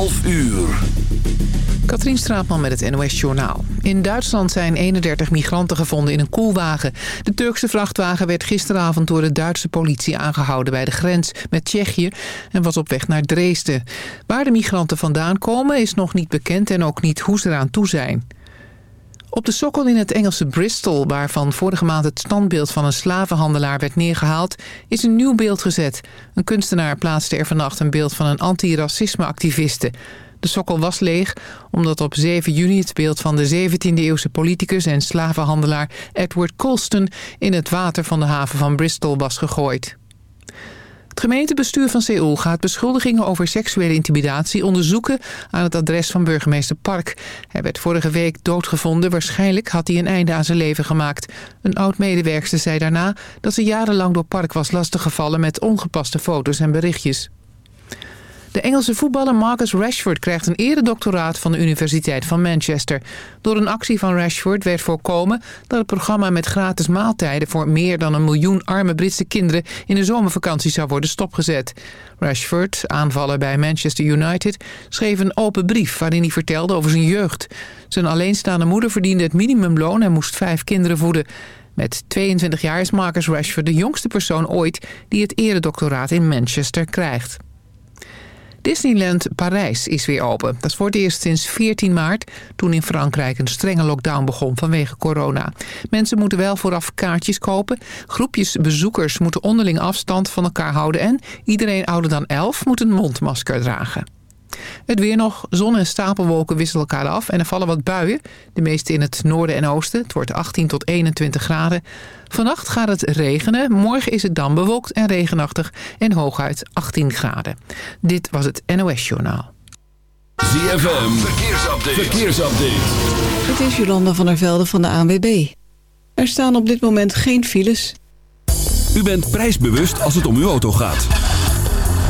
11 uur. Katrien Straatman met het NOS Journaal. In Duitsland zijn 31 migranten gevonden in een koelwagen. De Turkse vrachtwagen werd gisteravond door de Duitse politie aangehouden... bij de grens met Tsjechië en was op weg naar Dresden. Waar de migranten vandaan komen is nog niet bekend... en ook niet hoe ze eraan toe zijn. Op de sokkel in het Engelse Bristol, waarvan vorige maand het standbeeld van een slavenhandelaar werd neergehaald, is een nieuw beeld gezet. Een kunstenaar plaatste er vannacht een beeld van een anti-racisme-activiste. De sokkel was leeg omdat op 7 juni het beeld van de 17e-eeuwse politicus en slavenhandelaar Edward Colston in het water van de haven van Bristol was gegooid. Het gemeentebestuur van Seoul gaat beschuldigingen over seksuele intimidatie onderzoeken aan het adres van burgemeester Park. Hij werd vorige week doodgevonden. Waarschijnlijk had hij een einde aan zijn leven gemaakt. Een oud-medewerkster zei daarna dat ze jarenlang door Park was lastiggevallen met ongepaste foto's en berichtjes. De Engelse voetballer Marcus Rashford krijgt een eredoctoraat van de Universiteit van Manchester. Door een actie van Rashford werd voorkomen dat het programma met gratis maaltijden voor meer dan een miljoen arme Britse kinderen in de zomervakantie zou worden stopgezet. Rashford, aanvaller bij Manchester United, schreef een open brief waarin hij vertelde over zijn jeugd. Zijn alleenstaande moeder verdiende het minimumloon en moest vijf kinderen voeden. Met 22 jaar is Marcus Rashford de jongste persoon ooit die het eredoctoraat in Manchester krijgt. Disneyland Parijs is weer open. Dat is voor het eerst sinds 14 maart, toen in Frankrijk een strenge lockdown begon vanwege corona. Mensen moeten wel vooraf kaartjes kopen. Groepjes bezoekers moeten onderling afstand van elkaar houden en iedereen ouder dan 11 moet een mondmasker dragen. Het weer nog. Zon en stapelwolken wisselen elkaar af en er vallen wat buien. De meeste in het noorden en oosten. Het wordt 18 tot 21 graden. Vannacht gaat het regenen. Morgen is het dan bewolkt en regenachtig en hooguit 18 graden. Dit was het NOS Journaal. ZFM. Verkeersupdate. Verkeersupdate. Het is Jolanda van der Velde van de ANWB. Er staan op dit moment geen files. U bent prijsbewust als het om uw auto gaat.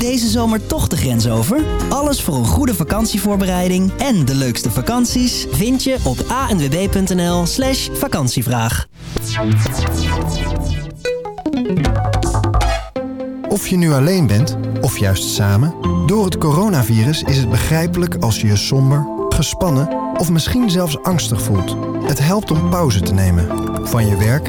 Deze zomer toch de grens over? Alles voor een goede vakantievoorbereiding en de leukste vakanties vind je op anwb.nl slash vakantievraag. Of je nu alleen bent, of juist samen... door het coronavirus is het begrijpelijk als je je somber, gespannen... of misschien zelfs angstig voelt. Het helpt om pauze te nemen. Van je werk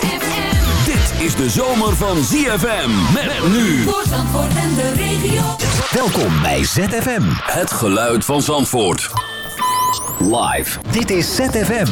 Is de zomer van ZFM. Met nu. Voor Zandvoort en de regio. Welkom bij ZFM. Het geluid van Zandvoort. Live. Dit is ZFM.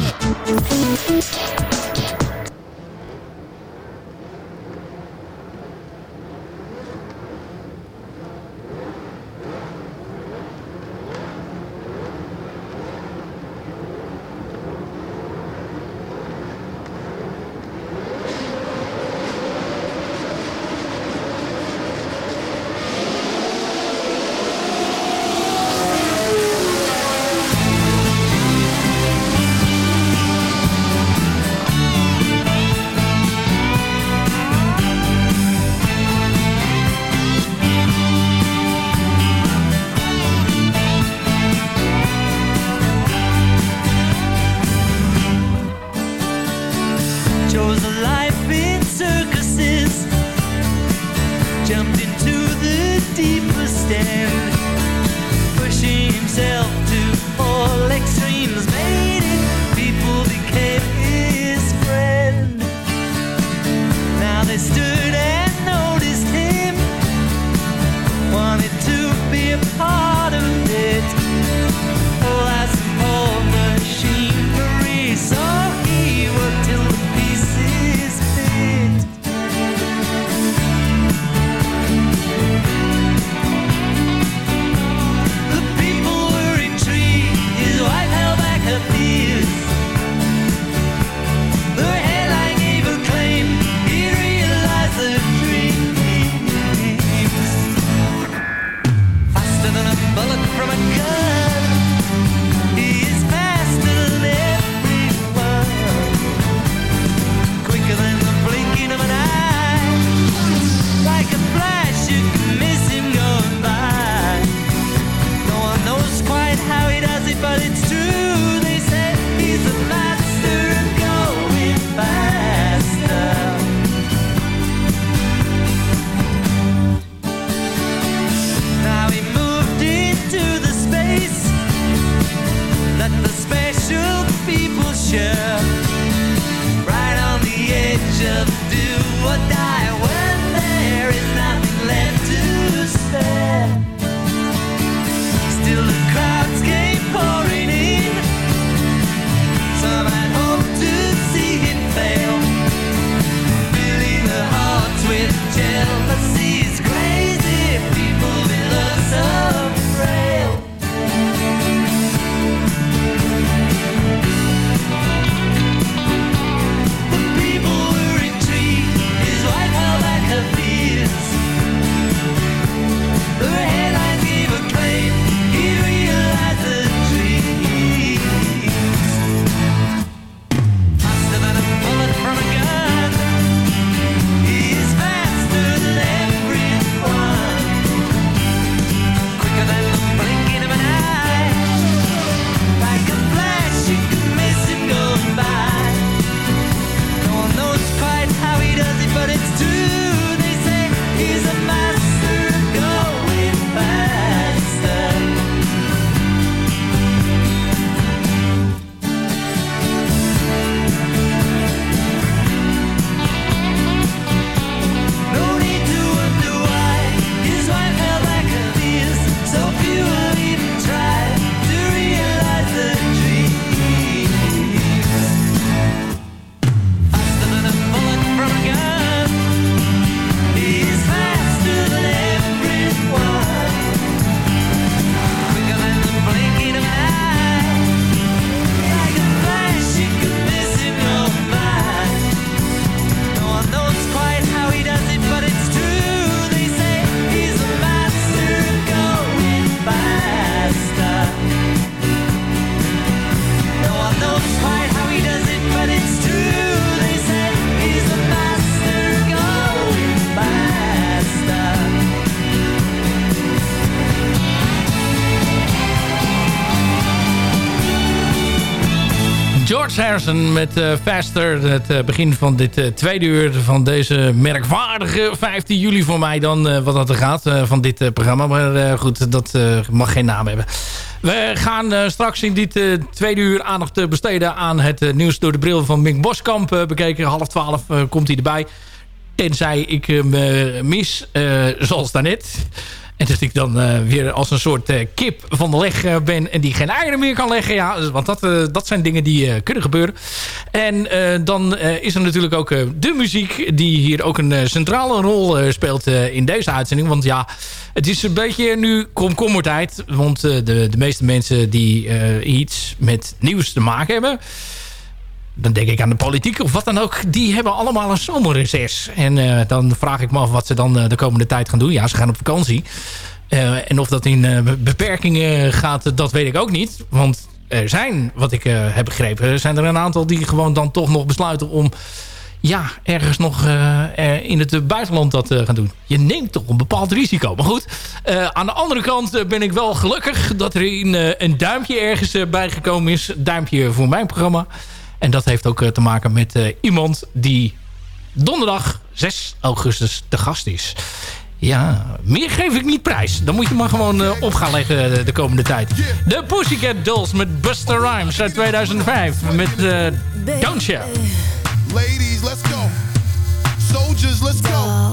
Harrison met eh, Faster. Het eh, begin van dit eh, tweede uur van deze merkwaardige 15 juli voor mij dan wat dat er gaat van dit programma. Maar goed, dat mag geen naam hebben. We gaan straks in dit tweede uur aandacht besteden aan het nieuws door de bril van Mick Boskamp bekeken. Half twaalf komt hij erbij. Tenzij ik hem mis, zoals daarnet. En dat ik dan eh, weer als een soort eh, kip van de leg eh, ben... en die geen eieren meer kan leggen. Ja, dus- want dat, dat zijn dingen die kunnen gebeuren. En dan is er natuurlijk ook de muziek... die hier ook een centrale rol speelt in deze uitzending. Want ja, het is een beetje nu komkommertijd. Want de, de meeste mensen die iets met nieuws te maken hebben dan denk ik aan de politiek of wat dan ook. Die hebben allemaal een zomerreces. En eh, dan vraag ik me af wat ze dan eh, de komende tijd gaan doen. Ja, ze gaan op vakantie. Eh, en of dat in beperkingen gaat, dat weet ik ook niet. Want er zijn, wat ik heb begrepen... zijn er een aantal die gewoon dan toch nog besluiten om... ja, ergens nog in het buitenland dat eh, gaan doen. Je neemt toch een bepaald risico. Maar goed, aan de andere kant ben ik wel gelukkig... dat er in, een duimpje ergens bijgekomen is. Duimpje voor mijn programma. En dat heeft ook eh, te maken met eh, iemand die donderdag 6 augustus te gast is. Ja, meer geef ik niet prijs. Dan moet je maar gewoon eh, op gaan leggen de, de komende tijd. De Pussycat Dolls met Buster Rhymes uit 2005. Met eh Don't You. Ladies, let's go. Soldiers, let's go.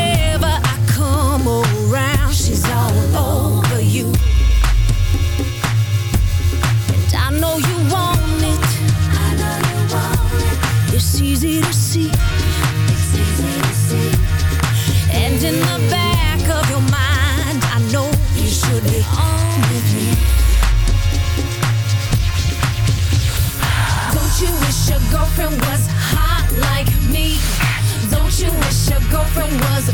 it. It's easy to see. It's easy to see. And in the back of your mind, I know you should be on with me. Don't you wish your girlfriend was hot like me? Don't you wish your girlfriend was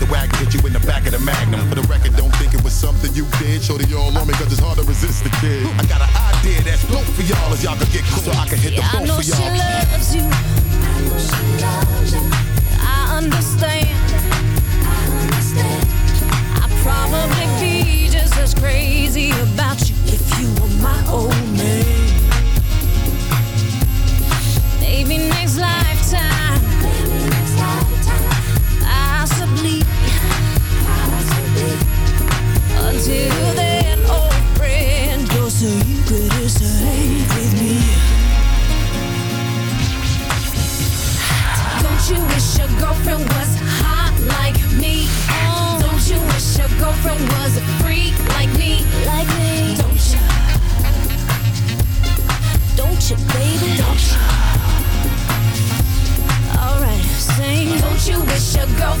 the wagon, hit you in the back of the Magnum. For the record, don't think it was something you did. Shorty all on me cause it's hard to resist the kid. I got an idea that's dope for y'all as y'all can get cool. So I can hit the Yeah, I both know for she y'all. loves you. I know she loves you. I understand. I understand. I'd probably be just as crazy about you if you were my old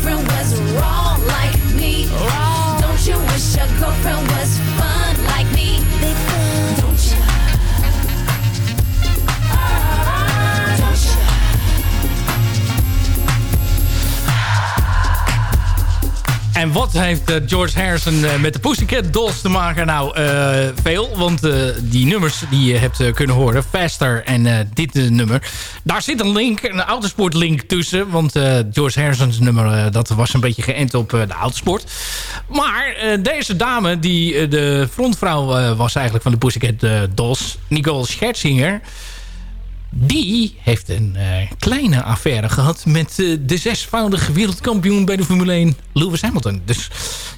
wish your wat heeft eh, George Harrison eh, met de Pussycat Dolls te maken? Nou, eh, veel. Want die nummers die je hebt kunnen horen, Faster en dit nummer. Daar zit een link, een autosportlink tussen. Want George Harrison's nummer, dat was een beetje geënt op de autosport. Maar deze dame, die de frontvrouw was eigenlijk van de Pussycat Dolls, Nicole Scherzinger... Die heeft een eh, kleine affaire gehad met eh, de zesvoudige wereldkampioen bij de Formule 1, Lewis Hamilton. Dus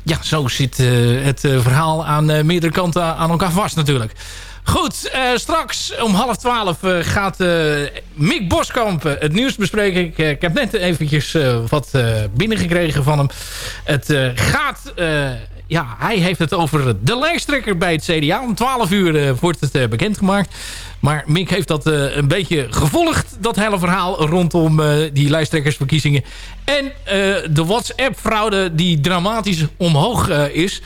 ja, zo zit eh, het verhaal aan meerdere kanten aan elkaar vast natuurlijk. Goed, straks om half twaalf gaat Mick Boskamp het nieuws bespreken. Ik, ik heb net eventjes wat binnengekregen van hem. Het gaat... ja, hij heeft het over de lijsttrekker bij het CDA. Om 12 uur wordt het bekendgemaakt. Maar Mick heeft dat eh, een beetje gevolgd. Dat hele verhaal rondom eh, die lijsttrekkersverkiezingen. En eh, de WhatsApp-fraude die dramatisch omhoog is.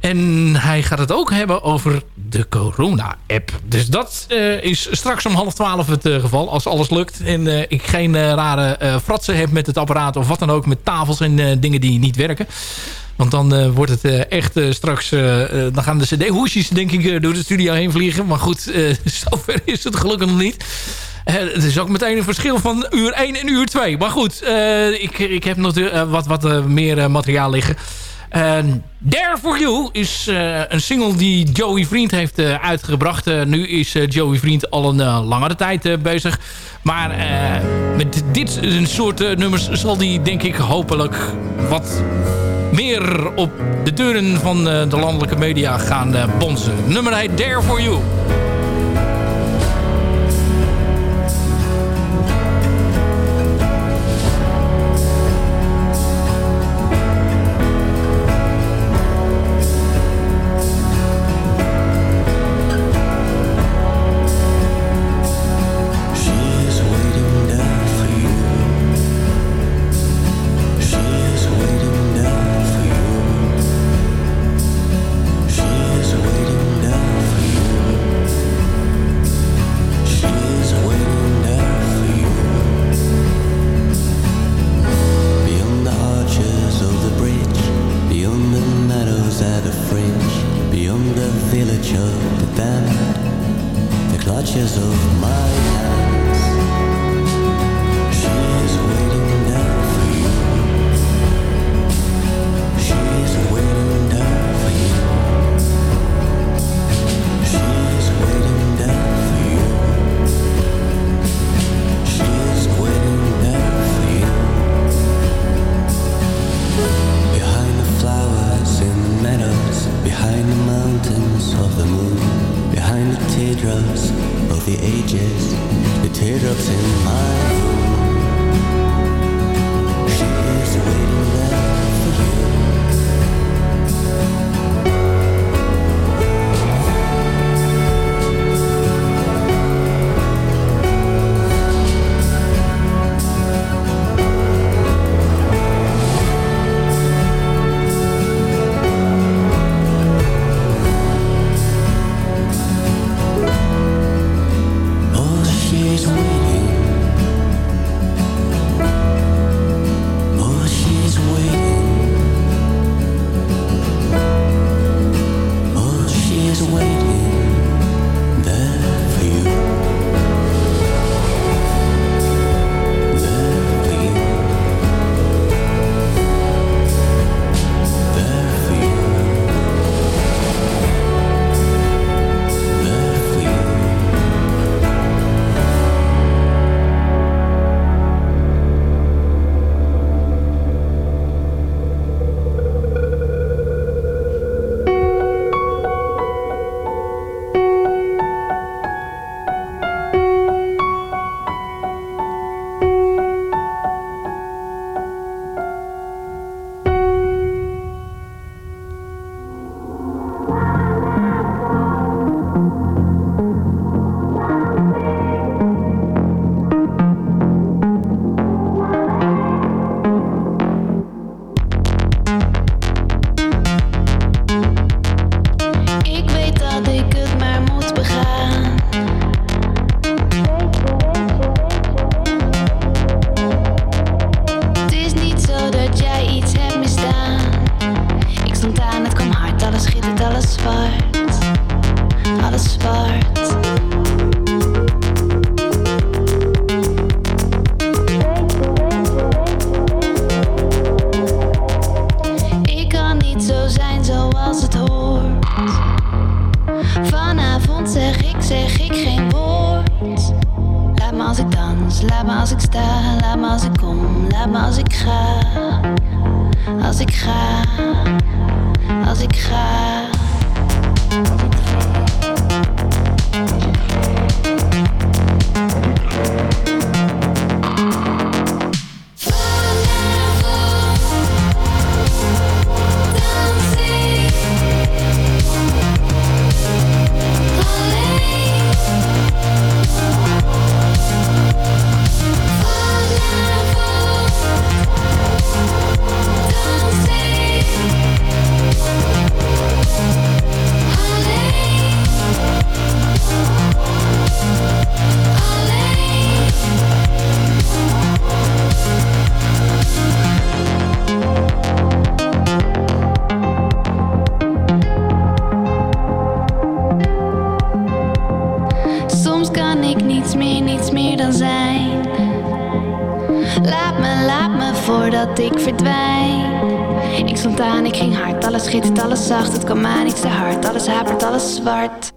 En hij gaat het ook hebben over de corona-app. Dus dat eh, is straks om half twaalf het eh, geval. Als alles lukt en eh, ik geen rare fratsen heb met het apparaat... of wat dan ook met tafels en dingen die niet werken. Want dan wordt het echt straks... dan gaan de cd-hoesjes denk ik door de studio heen vliegen. Maar goed, zover is het gelukkig nog niet. Het is ook meteen een verschil van uur 1 en uur 2. Maar goed, ik, ik heb nog wat, wat meer materiaal liggen. There For You is eh, een single die Joey Vriend heeft eh, uitgebracht. Eh, nu is Joey Vriend al een langere tijd bezig. Maar met dit soort nummers zal die denk ik hopelijk wat meer op de deuren van de landelijke media gaan bonzen. Nummer heet There For You. The clutches of my ik verdwijn. Ik stond aan, ik ging hard, alles schittert, alles zacht. Het kwam aan, iets te hard, alles hapert, alles zwart.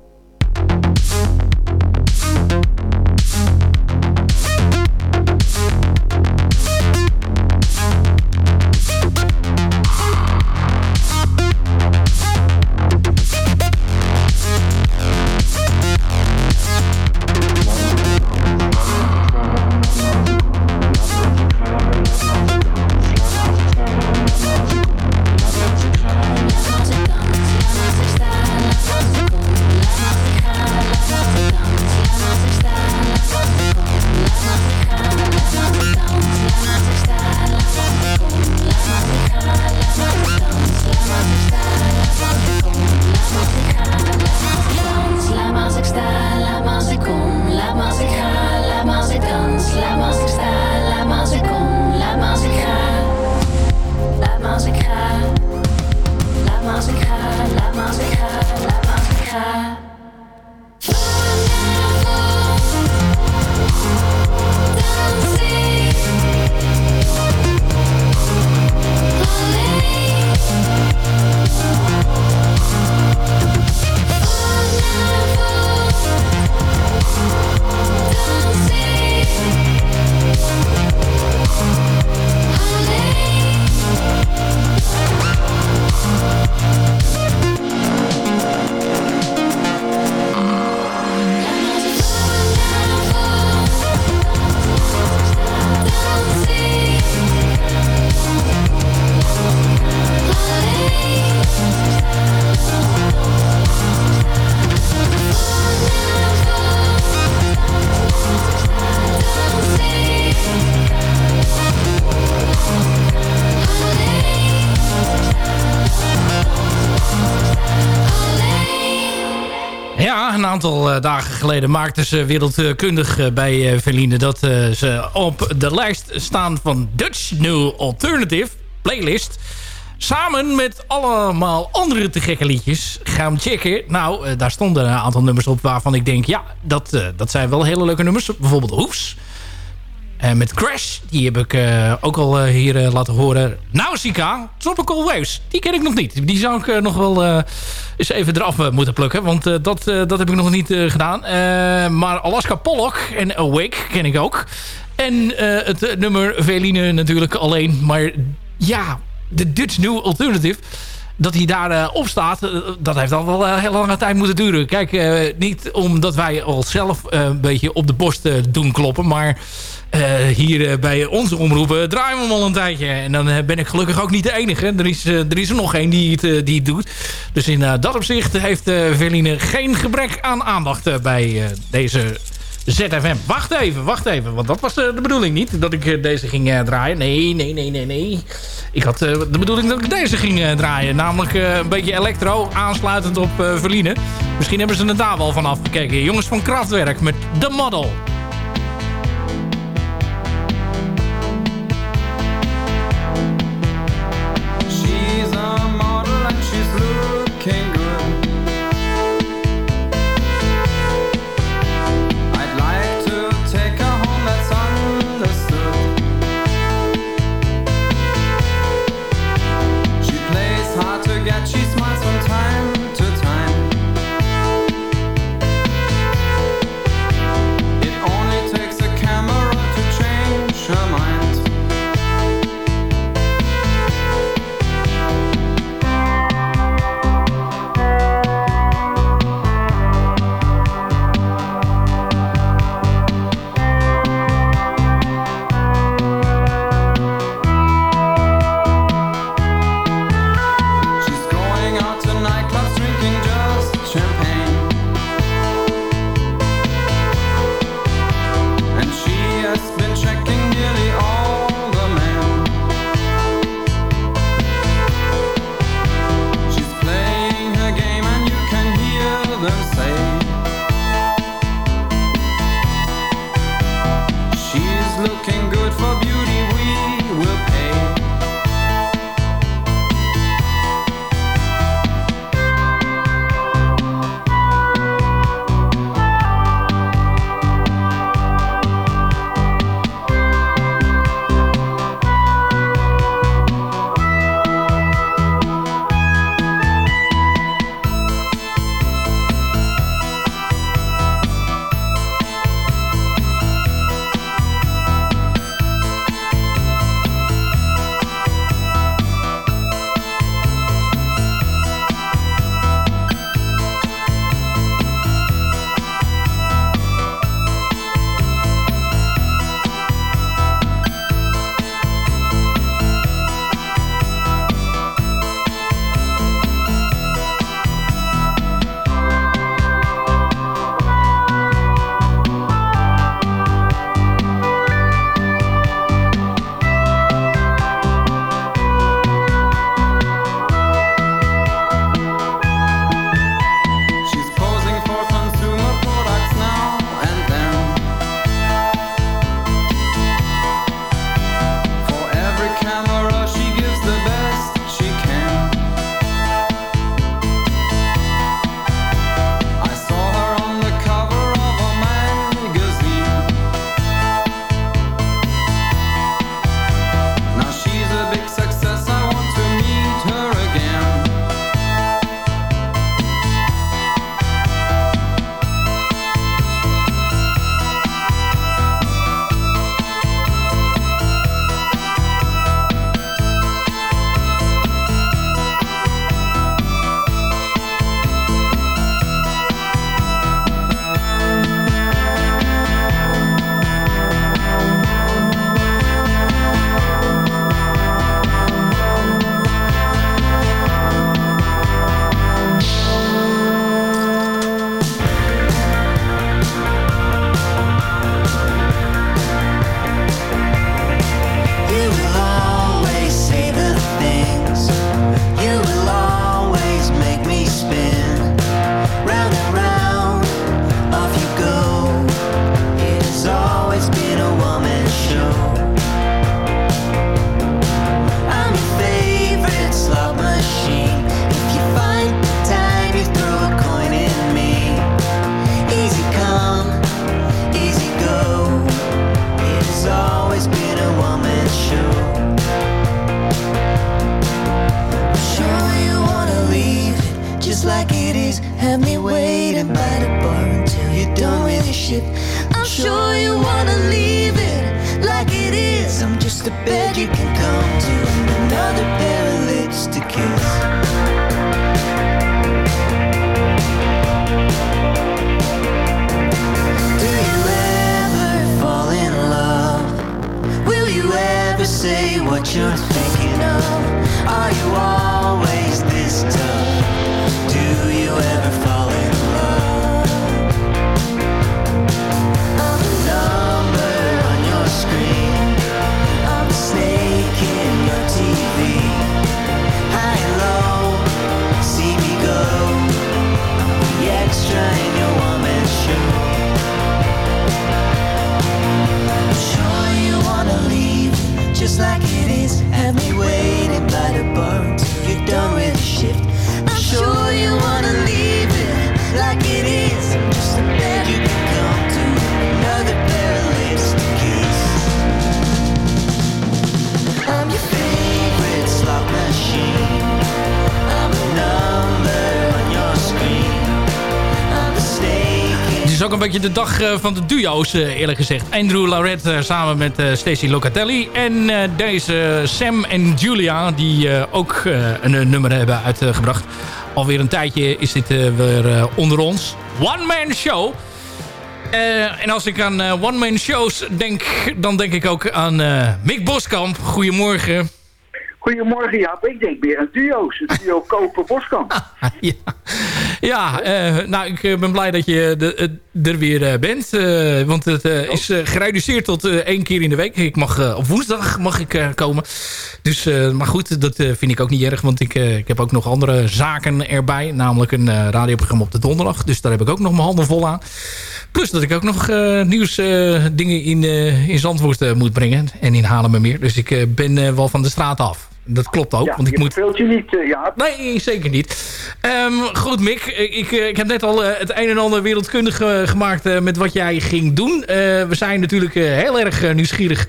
Aantal eh, dagen geleden maakten ze wereldkundig eh, bij uh, Verline... dat eh, ze op de lijst staan van Dutch New Alternative Playlist... Samen met allemaal andere te gekke liedjes. Ga hem checken. Nou, eh, daar stonden een aantal nummers op waarvan ik denk... ja, dat, eh, dat zijn wel hele leuke nummers. Bijvoorbeeld Hoefs. En met Crash, die heb ik eh, ook al eh, hier eh, laten horen. Nausicaa, Tropical Waves. Die ken ik nog niet. Die zou ik eh, nog wel eh, eens even eraf eh, moeten plukken. Want eh, dat, eh, dat heb ik nog niet eh, gedaan. Eh, maar Alaska Pollock en Awake ken ik ook. En eh, het eh, nummer Veline natuurlijk alleen. Maar ja, de Dutch New Alternative dat hij daar eh, op staat, eh, dat heeft al wel een hele lange tijd moeten duren. Kijk, eh, niet omdat wij al zelf eh, een beetje op de borst eh, doen kloppen, maar eh, hier eh, bij onze omroepen draaien we hem al een tijdje. En dan eh, ben ik gelukkig ook niet de enige. Er is, eh, er is er nog één die het, eh, die doet. Dus in eh, dat opzicht heeft eh Verline geen gebrek aan aandacht eh, bij eh, deze ZFM. Wacht even, wacht even. Want dat was eh, de bedoeling niet. Dat ik eh, deze ging eh, draaien. Nee, nee, nee, nee, nee. Ik had eh, de bedoeling dat ik deze ging eh, draaien. Namelijk eh, een beetje elektro, aansluitend op eh Verline. Misschien hebben ze het daar wel van afgekeken. Jongens van Kraftwerk met The Model. Eh, van de duo's, eh, eerlijk gezegd. Andrew Lauret eh, samen met Stacey Locatelli. En deze Sam en Julia, die ook een nummer hebben uitgebracht. Alweer een tijdje is dit weer onder ons. One Man Show. En als ik aan eh, One Man Shows denk, dan denk ik ook aan Mick Boskamp. Goedemorgen. Goedemorgen Jaap, ik denk weer aan duo's. Het duo Koper-Boskamp. Ja, eh, nou, ik eh, ben blij dat je eh, er weer bent. want het is gereduceerd tot één keer in de week. Ik mag, op woensdag mag ik komen. Dus, maar goed, dat vind ik ook niet erg. Want ik, ik heb ook nog andere zaken erbij. Namelijk een radioprogramma op de donderdag. Dus daar heb ik ook nog mijn handen vol aan. Plus dat ik ook nog eh, nieuws eh, dingen in, in Zandvoort moet brengen. En in Haarlemmermeer. Dus ik ben wel van de straat af. Dat klopt ook. Ja, want ik moet verveelt je niet, eh, Jaap. Nee, zeker niet. Ehm, goed, Mick. Ik, eh, ik heb net al eh, het een en ander wereldkundig eh, gemaakt eh, met wat jij ging doen. Eh, we zijn natuurlijk eh, heel erg eh, nieuwsgierig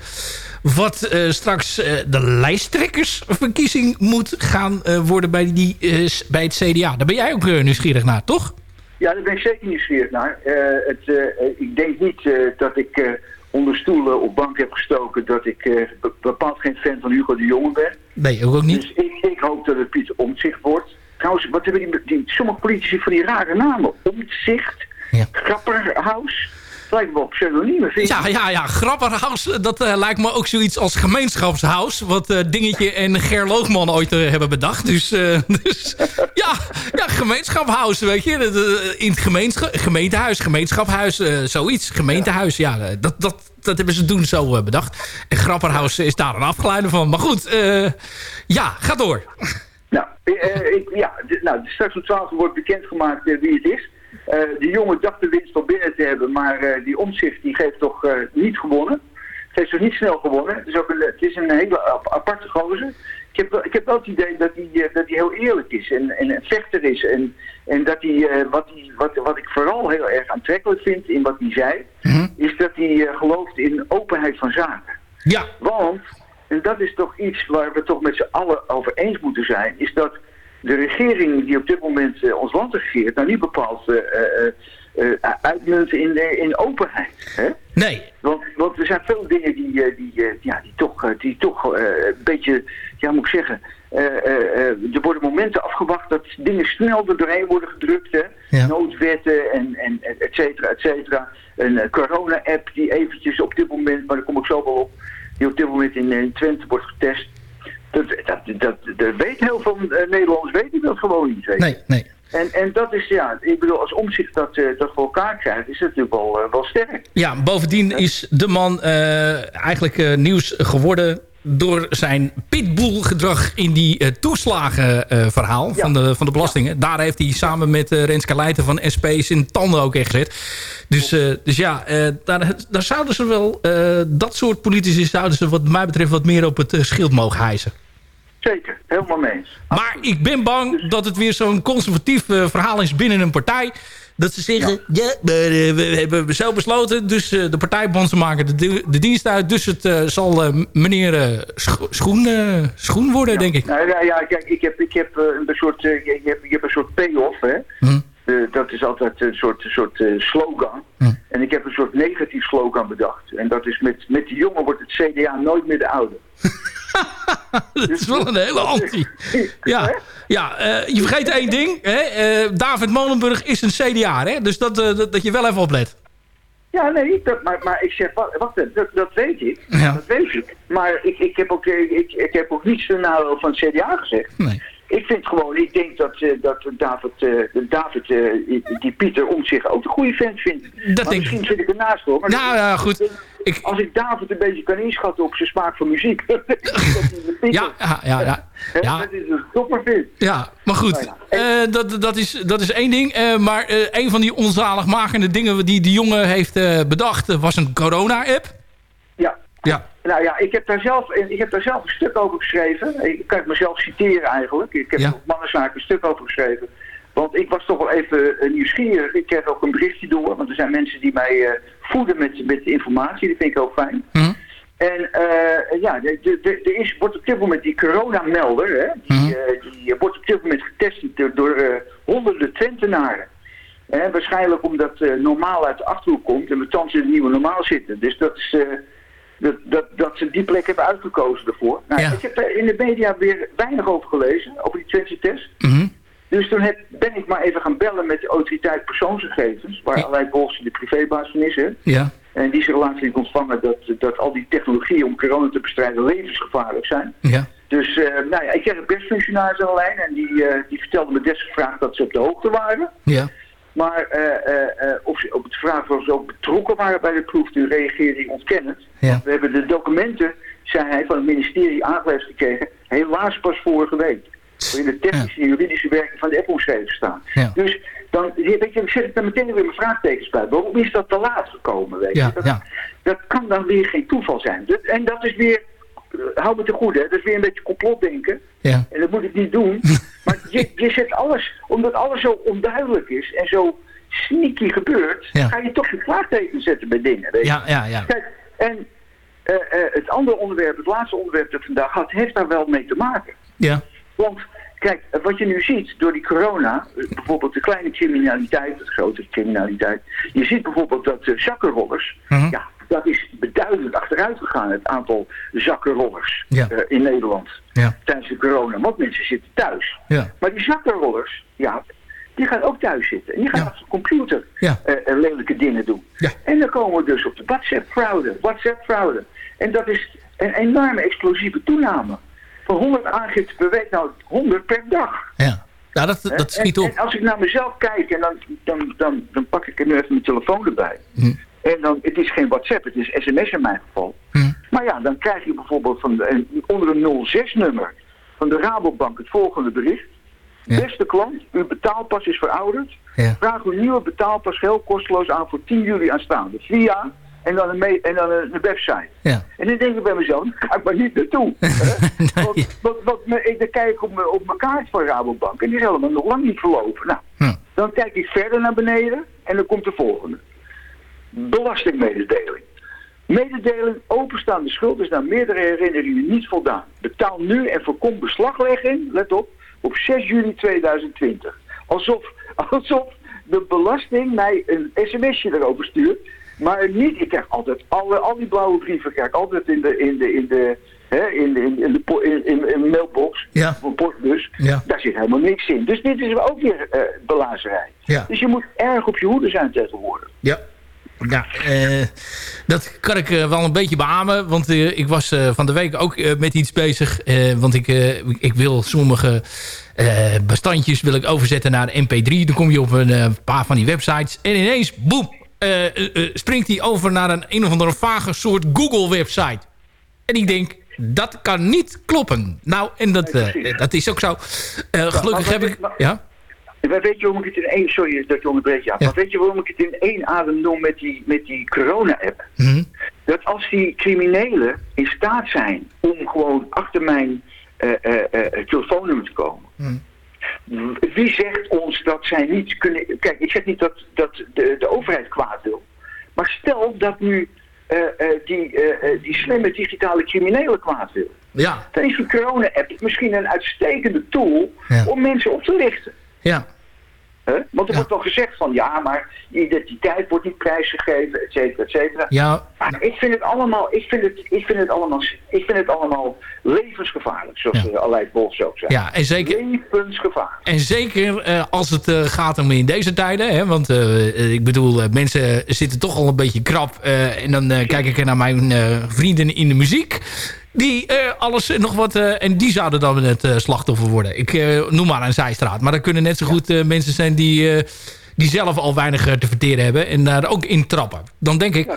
wat eh, straks eh, de lijsttrekkersverkiezing moet gaan eh, worden bij, die, eh, bij het CDA. Daar ben jij ook eh, nieuwsgierig naar, toch? Ja, daar ben ik zeker nieuwsgierig naar. Eh, het, eh, eh, ik denk niet eh, dat ik eh, onder stoelen op bank heb gestoken... dat ik eh, be- bepaald geen fan van Hugo de Jonge ben. Nee, ook niet. Dus ik, ik hoop dat het Piet Omtzigt wordt. Trouwens, wat hebben die, die, sommige politici van die rare namen? Omtzigt, Grapperhaus. Lijkt me wel op pseudoniemen, vind je? Ja, ja, ja. Grapperhaus, dat eh, lijkt me ook zoiets als gemeenschapshuis. Wat eh, Dingetje en Ger Loogman ooit eh, hebben bedacht. Dus, dus ja, ja, gemeenschapshuis, weet je. In het gemeenschap, gemeentehuis, gemeenschaphuis, eh, zoiets. Gemeentehuis, ja. dat, dat, dat hebben ze toen zo bedacht. En Grapperhaus is daar een afgeleide van. Maar goed, ja, ga door. Nou, ik, ja, nou, straks om 12 wordt bekendgemaakt wie het is. Eh, die jongen dacht de winst al binnen te hebben, maar eh, die omzicht die geeft toch eh, niet gewonnen. Het heeft toch niet snel gewonnen. Het is, ook een, het is een hele ap- aparte gozer. Ik heb, wel- ik heb wel het idee dat hij, dat hij heel eerlijk is en, en een vechter is. En, en dat hij, wat, hij wat, wat ik vooral heel erg aantrekkelijk vind in wat hij zei, is dat hij gelooft in openheid van zaken. Ja. Want, en dat is toch iets waar we toch met z'n allen over eens moeten zijn, is dat de regering die op dit moment eh, ons land regeert, nou niet bepaald eh, eh, uitmunt in, de- in openheid. Hè? Nee. Want, want er zijn veel dingen die, die, ja, die toch, die toch een beetje, ja moet ik zeggen, er worden momenten afgewacht dat dingen snel er doorheen worden gedrukt. Hè? Noodwetten en, en et cetera, et cetera. Een corona-app die eventjes op dit moment, maar daar kom ik zo wel op, die op dit moment in, in Twente wordt getest. Dat, dat, dat, dat weet heel veel eh, Nederlanders weten dat gewoon niet. Weet. Nee, nee. En, en dat is, ja, ik bedoel, als omzicht dat, eh, dat voor elkaar krijgt, is dat natuurlijk wel, eh, wel sterk. Ja, bovendien is de man eigenlijk nieuws geworden door zijn pitbull-gedrag in die toeslagenverhaal van, de, van de belastingen. Daar heeft hij samen met Renske Leijten van SP zijn tanden ook echt gezet. Dus, dus ja, daar, daar zouden ze wel, dat soort politici zouden ze wat mij betreft wat meer op het schild mogen hijsen. Zeker, helemaal mee eens. Maar ik ben bang dat het weer zo'n conservatief eh, verhaal is binnen een partij. Dat ze zeggen, ja, eh, we hebben zo besloten. Dus eh, de partijbonden maken de, di- de dienst uit. Dus het zal meneer Scho- schoen, schoen worden, denk ik. Nou, ja, ja, kijk, ik heb, ik heb, een soort, je, hebt, je hebt een soort payoff, hè. Hm. Eh, dat is altijd een soort, soort eh, slogan. En ik heb een soort negatief slogan bedacht. En dat is met, met die jongen wordt het CDA nooit meer de oude. dat is wel een hele anti. Ja, ja eh, je vergeet één ding. Hè? David Molenburg is een CDA, hè? Dus dat, dat, dat je wel even oplet. Ja, nee, dat, maar, maar ik zeg, wa- wacht even, dat, dat weet ik. Ja. Dat weet ik. Maar ik, ik, heb ook, ik, ik heb ook niets ten nadeel van het CDA gezegd. Nee. Ik vind gewoon, ik denk dat, eh, dat David, eh, David eh, die Pieter om zich ook een goede vent vindt. Dat denk misschien zit ik ernaast hoor. Maar Nou, ja, goed. Als ik David een beetje kan inschatten op zijn smaak voor muziek. ja, Ja, ja, ja. Dat is een topper vind. Ja, maar goed. eh, dat, dat, is, dat is één ding. Maar een van die onzaligmakende dingen die die jongen heeft bedacht... was een corona-app. Ja. Ja. Nou ja, ik heb daar zelf, ik heb daar zelf een stuk over geschreven. Ik kan het mezelf citeren eigenlijk. Ik heb Ja. op Mannenzaak een stuk over geschreven. Want ik was toch wel even eh, nieuwsgierig. Ik kreeg ook een berichtje door. Want er zijn mensen die mij eh, voeden met, met informatie. Dat vind ik ook fijn. En eh, ja, er is, wordt op dit moment die coronamelder, hè, die, eh, die wordt op dit moment getest door, door honderden Twentenaren. Waarschijnlijk omdat normaal uit de Achterhoek komt en we thans in het nieuwe normaal zitten. Dus dat, is, dat, dat, dat ze die plek hebben uitgekozen daarvoor. Nou, Ik heb daar in de media weer weinig over gelezen, over die Twente-test. Dus toen heb, ben ik maar even gaan bellen met de autoriteit persoonsgegevens, waar allerlei volgens de privébaas van is. Hè. Ja. En die zich laten liet ontvangen dat, dat al die technologieën om corona te bestrijden levensgevaarlijk zijn. Ja. Dus eh, nou ja, ik kreeg een persfunctionaris aan de lijn en die, eh, die vertelde me desgevraagd dat ze op de hoogte waren. Ja. Maar eh, eh, eh, of ze op het vraag of ze ook betrokken waren bij de proef, toen reageerde hij ontkennend. Ja. We hebben de documenten, zei hij, van het ministerie aangeleverd gekregen, helaas pas vorige week. Waarin de technische en juridische werking van de app omschreven staan. Ja. Dus dan weet je, ik zet ik daar meteen weer mijn vraagtekens bij. Waarom is dat te laat gekomen? Weet je? Ja, dat, dat kan dan weer geen toeval zijn. Dat- en dat is weer, hou me te goed, hè? dat is weer een beetje complotdenken. Ja. En dat moet ik niet doen. maar je, je zet alles, omdat alles zo onduidelijk is en zo sneaky gebeurt, Ja. ga je toch je vraagtekens zetten bij dingen. Weet je? Ja, ja, ja. Kijk, en eh, eh, het andere onderwerp, het laatste onderwerp dat vandaag had, heeft daar wel mee te maken. Ja. Want kijk, wat je nu ziet door die corona, eh, bijvoorbeeld de kleine criminaliteit, de grote criminaliteit. Je ziet bijvoorbeeld dat uh, zakkenrollers, Mhm. ja, dat is beduidend achteruit gegaan, het aantal zakkenrollers Ja. eh, in Nederland Ja. tijdens de corona. Want mensen zitten thuis. Ja. Maar die zakkenrollers, ja, die gaan ook thuis zitten. En die gaan op de computer eh, lelijke dingen doen. En dan komen we dus op de WhatsApp-fraude. WhatsApp-fraude. En dat is een enorme explosieve toename. Van 100 aangiften per week, nou 100 per dag. Ja. Ja, dat, dat schiet en, op. En als ik naar mezelf kijk, en dan, dan, dan, dan pak ik er nu even mijn telefoon erbij. Hm. En dan, het is geen WhatsApp, het is sms in mijn geval. Hm. Maar ja, dan krijg je bijvoorbeeld van de, onder een 06-nummer van de Rabobank het volgende bericht. Beste klant, uw betaalpas is verouderd. Ja. Vraag uw nieuwe betaalpas heel kosteloos aan voor 10 juli aanstaande. Via en dan een, en dan een, website. Ja. En dan denk ik bij mezelf, ga ik maar niet naartoe. Want, want, want me- ik, dan kijk ik op mijn, op mijn kaart van Rabobank en die is helemaal nog lang niet verlopen. Nou, Hm. dan kijk ik verder naar beneden en dan komt de volgende. Belastingmededeling. Mededeling, openstaande schuld is naar meerdere herinneringen niet voldaan. Betaal nu en voorkom beslaglegging, let op, op 6 juli 2020. Alsof, alsof de belasting mij een sms'je erover stuurt. Maar niet, ik krijg altijd alle, al die blauwe brieven krijg ik altijd in de, in de, in de, hè, in de, in, in de, in, in, in de mailbox, Ja. of een postbus. Ja. Daar zit helemaal niks in. Dus dit is ook weer eh belazerij. Ja. Dus je moet erg op je hoede zijn tegenwoordig. Ja. Ja, eh, dat kan ik eh, wel een beetje beamen. Want eh, ik was van de week ook met iets bezig. want ik, ik wil sommige bestandjes wil ik overzetten naar mp3. Dan kom je op een paar van die websites. En ineens, boem, springt hij over naar een een of andere vage soort Google-website. En ik denk, dat kan niet kloppen. Nou, en dat, dat is ook zo. Gelukkig heb ik... Ja? En weet je waarom ik het in één... Sorry dat je onderbreekt, ja. Maar weet je waarom ik het in één adem noem met die, met die corona-app? Mhm. Dat als die criminelen in staat zijn om gewoon achter mijn eh, eh, eh, telefoonnummer te komen... Wie zegt ons dat zij niet kunnen... Kijk, ik zeg niet dat, dat de, de overheid kwaad wil. Maar stel dat nu die, die slimme digitale criminelen kwaad wil. Ja. Dan is die corona-app misschien een uitstekende tool Ja. om mensen op te lichten. Ja. Hè? Want er wordt wel gezegd van ja, maar identiteit wordt niet prijsgegeven, et cetera, et cetera. Ja, Maar ik vind het allemaal, ik vind het, ik vind het allemaal, ik vind het allemaal levensgevaarlijk, zoals ja. Aleid Bols ook zei. Ja, en zeker- Levensgevaarlijk. En zeker eh, als het eh, gaat om in deze tijden. Hè, want eh, eh, ik bedoel, eh, mensen zitten toch al een beetje krap. eh, en dan eh, kijk ik naar mijn eh, vrienden in de muziek. Die eh, alles en nog wat... eh, en die zouden dan het eh, slachtoffer worden. Ik eh, noem maar een zijstraat. Maar dat kunnen net zo goed eh, mensen zijn die... eh, die zelf al weinig eh, te verteren hebben. En daar ook in trappen. Dan denk ik...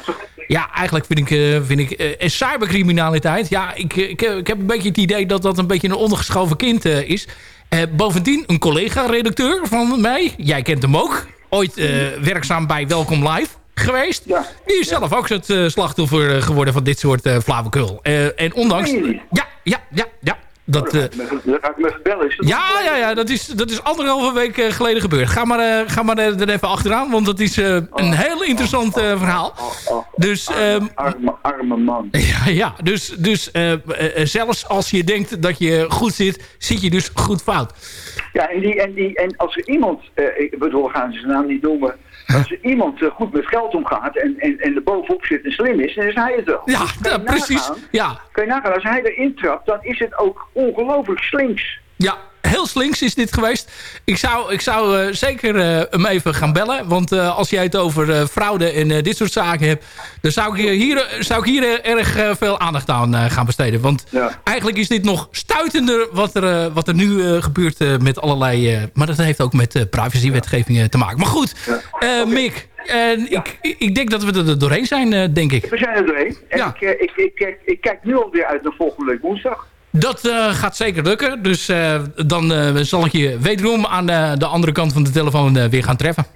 Ja, eigenlijk vind ik... eh, vind ik eh, en cybercriminaliteit... Ja, ik, eh, ik, ik heb een beetje het idee dat dat een beetje een ondergeschoven kind eh, is. Eh, bovendien een collega-redacteur van mij. Jij kent hem ook. Ooit eh, werkzaam bij Welkom Live geweest. Die is zelf ook het eh, slachtoffer eh, geworden van dit soort uh, flauwekul. En ondanks... Ja, ja, ja, ja. Dat, Dan ga ik me even bellen. Ja, ja, ja, dat is, dat is anderhalve week geleden gebeurd. Ga maar, ga maar er even achteraan, want dat is eh, een heel interessant verhaal. Dus, ehm, arme, arme man. ja, ja, dus, dus zelfs als je denkt dat je goed zit, zit je dus goed fout. Ja, en, die, en, die, en als er iemand, ik bedoel, gaan zijn naam niet noemen, als er iemand eh, goed met geld omgaat en, en, en er bovenop zit en slim is, dan is hij het wel. Ja, precies. nagaan- Ja, Kan je nagaan, als hij erin trapt, dan is het ook ongelooflijk slinks. Ja, heel slinks is dit geweest. Ik zou, ik zou eh, zeker eh, hem even gaan bellen. Want eh, als jij het over fraude en dit soort zaken hebt... dan zou ik hier, zou ik hier erg veel aandacht aan gaan besteden. Want eigenlijk is dit nog stuitender wat er, wat er nu gebeurt met allerlei... maar dat heeft ook met privacywetgeving te maken. Maar goed, Mick... En ik, ik denk dat we er doorheen zijn, denk ik. We zijn er doorheen. En Ja. ik, ik, ik, kijk- ik kijk nu alweer uit naar volgende week woensdag. Dat eh, gaat zeker lukken. Dus eh, dan eh, zal ik je wederom aan de, de andere kant van de telefoon eh, weer gaan treffen.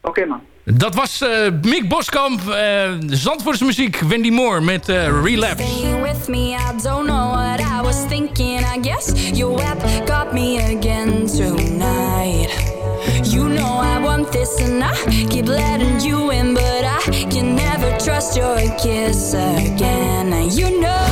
Oké man. Dat was eh, Mick Boskamp, uh, Zandvoortse muziek, Wendy Moore met eh, Relapse. Staying with me, I don't know what I was thinking. I guess your web got me again tonight. You know I want this and I keep letting you in, but I can never trust your kiss again. You know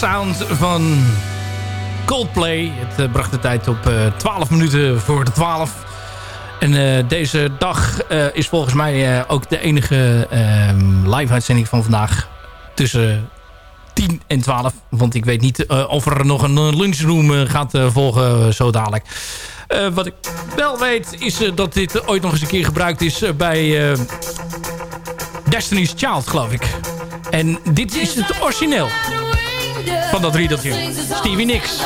Sound van Coldplay. Het eh, bracht de tijd op eh, uh, 12 minuten voor de 12. En eh, deze dag is volgens mij ook de enige ehm, live uitzending van vandaag. Tussen 10 en 12. Want ik weet niet of er nog een lunchroom gaat volgen zo dadelijk. wat ik wel weet is dat dit ooit nog eens een keer gebruikt is bij Destiny's Child, geloof ik. En dit is het origineel van dat riedeltje. Stevie Nicks.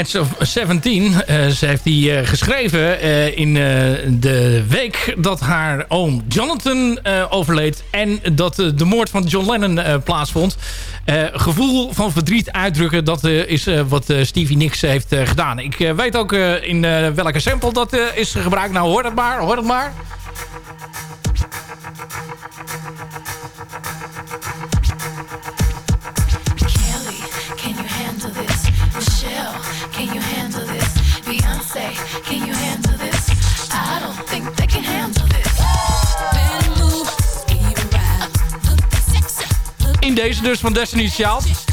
Edge of 17, eh, ze heeft die eh, geschreven eh, in de week dat haar oom Jonathan overleed. En dat de moord van John Lennon plaatsvond. Gevoel van verdriet uitdrukken, dat is wat Stevie Nicks heeft gedaan. Ik weet ook in welke sample dat is gebruikt. Nou, hoor het maar, hoor het maar. Can you handle this? Beyonce, can you handle this? I don't think they can handle this. Better move, even ride. Look sexy, look In deze dus van Destiny's Child.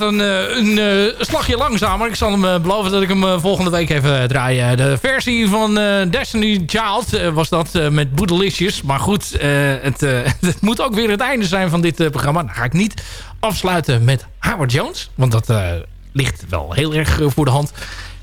Een, eh, een eh, slagje langzamer. Ik zal hem eh, beloven dat ik hem volgende week even draai. De versie van Destiny Child was dat met Boedelicious. Maar goed, het, het moet ook weer het einde zijn van dit programma. Ga ik niet afsluiten met Howard Jones. Want dat ligt wel heel erg voor de hand.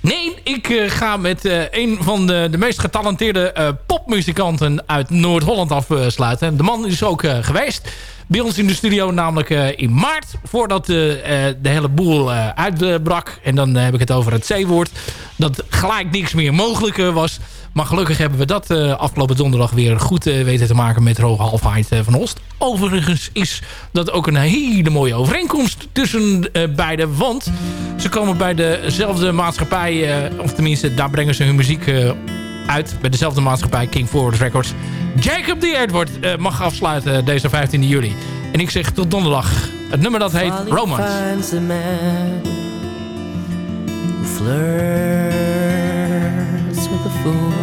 Nee, ik eh, ga met eh, een van de, de meest getalenteerde eh, popmuzikanten uit Noord-Holland afsluiten. De man is ook geweest bij ons in de studio, namelijk in maart. Voordat de hele boel uitbrak. En dan heb ik het over het C-woord. Dat gelijk niks meer mogelijk was. Maar gelukkig hebben we dat eh, afgelopen donderdag weer goed eh, weten te maken met Roge Halfheid eh, van Oost. Overigens is dat ook een hele mooie overeenkomst tussen beiden. Want ze komen bij dezelfde maatschappij, of tenminste daar brengen ze hun muziek uit. Bij dezelfde maatschappij, King Forward Records. Jacob D. Edward mag afsluiten deze 15 juli. En ik zeg tot donderdag. Het nummer dat heet Romance. flirts with a fool.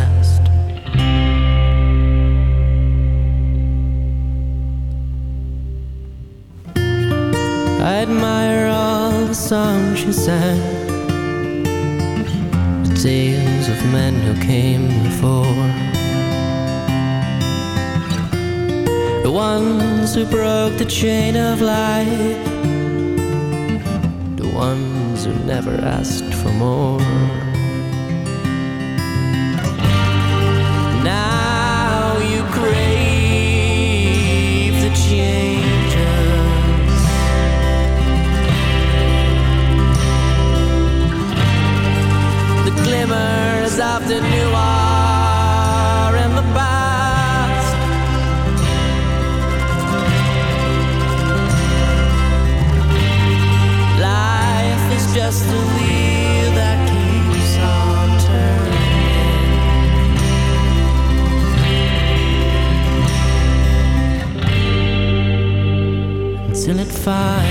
Sang The tales of men who came before. The ones who broke the chain of life The ones who never asked for more glimmers of the new are in the past. Life is just a wheel that keeps on turning until it finds